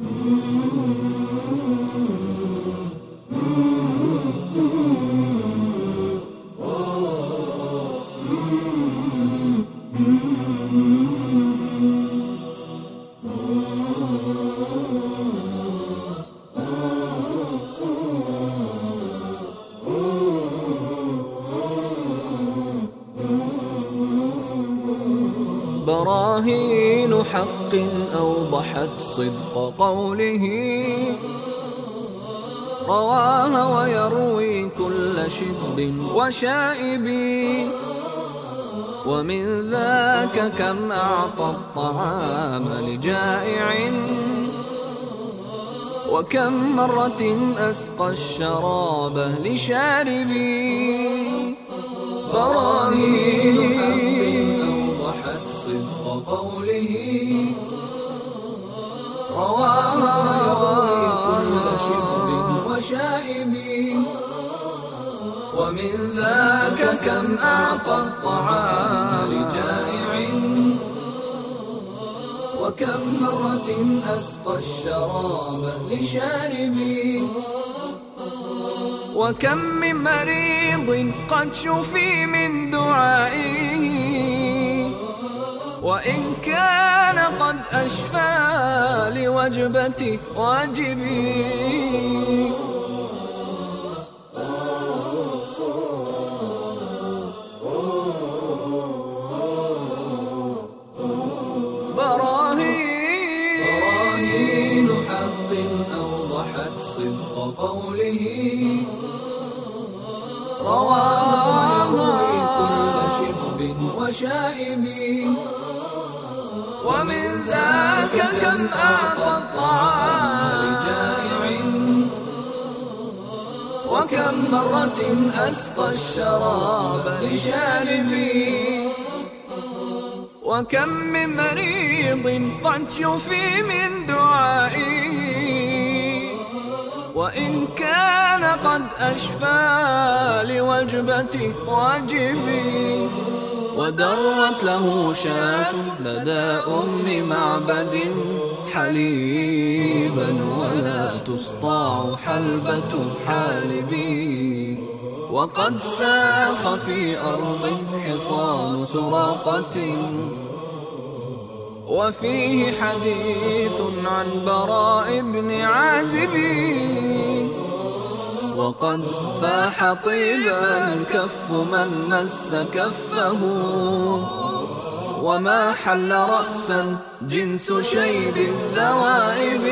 Mm-hmm. براهين حق أوضحت صدق قوله. رواها ويروي كل شب وشائب. ومن ذاك كم أعطى الطعام لجائع. وكم مرة أسقى الشراب لشاربي براهين أوضحت صدق قوله رواها كل شرب وشائب ومن ذاك كم أعطى الطعام لجائع وكم مرة أسقى الشراب لشاربي وكم من مريض قد شفي من دعائه. وإن كان قد أشفى لوجبة واجبي. براهين حق أوضحت صدق قوله شب وشائب ومن ذاك كم أعطى الطعام. لجائع وكم مرة أسقى الشراب لشاربي. وكم من مريض قد شفي من دعائه وإن كان قد أشفى لوجبة واجبي. ودرت له شاة لدى أم معبد حليبا ولا تسطاع حلبة حالبي. وقد ساخ في أرض حصان سراقة. وفيه حديث عن براء بن عازب. وقد فاح طيبا كف من مس كفه. وما حل رأسا جنس شيب الذوائب.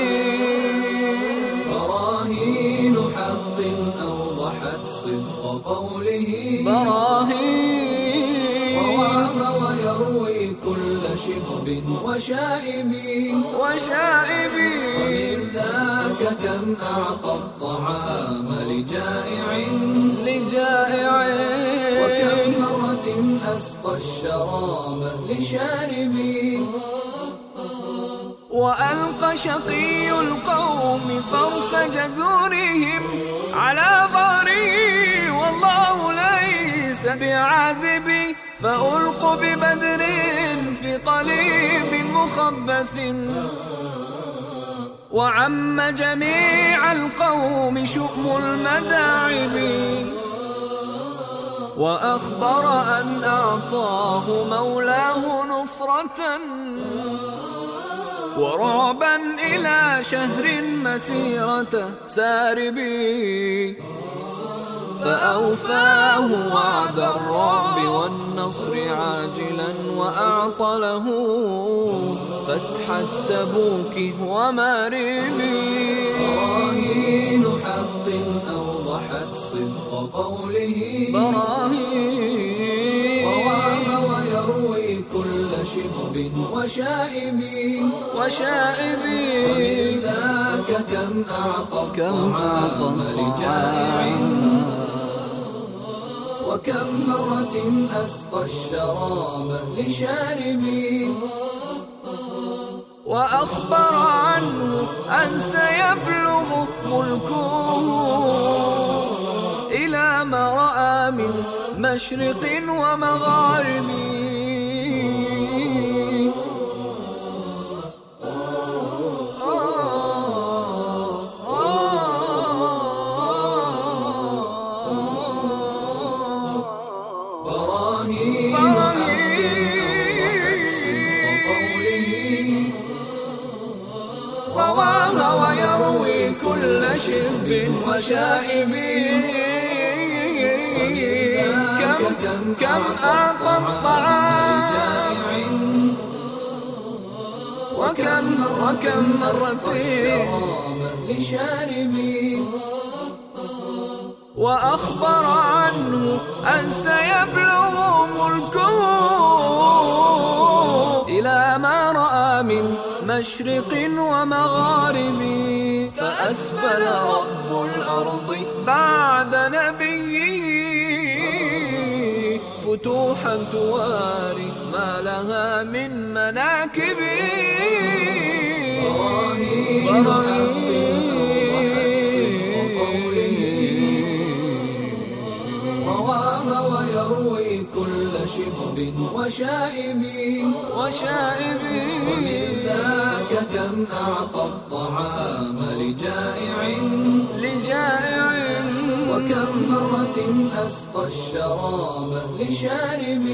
براهين حق أوضحت صدق قوله. براهين كل شب وشائب. وشائب. ومن ذاك كم أعطى الطعام لجائع. لجائع. وكم مرة أسقى الشراب لشاربي وألقى شقي القوم فوق جزورهم على ظهره والله ليس بعازب. فألقوا ببدر في قليب مخبث. وعم جميع القوم شؤم المداعب. وأخبر أن أعطاه مولاه نصرة. ورعبا إلى شهر مسيرة ساربي فأوفاه وعد الرعب والنصر عاجلا وأعطى له فتح التبوك وماربي براهين حق أوضحت صدق قوله. براهين ويروي كل شب وشائب. وشائب. ومن ذاك كم أعطى كم أعطى لجائع وكم مرة أسقى الشراب لشاربي. وأخبر عنه أن سيبلغ ملكه إلى ما رأى من مشرق ومغارب رواها ويروي كل شب وشائب. كم كم أعطى الطعام؟ وكم وكم مرة لشاربي وأخبر عنه أن سيبلغ ملكه إلى ما رأى من مشرق ومغارب فأسبل رب الأرض بعد نبيه فتوحا تواري ما لها من مناكب. براهين كل شب وشائب وشائب. ومن ذاك كم أعطى الطعام لجائع لجائع. وكم مرة أسقى الشراب لشارب.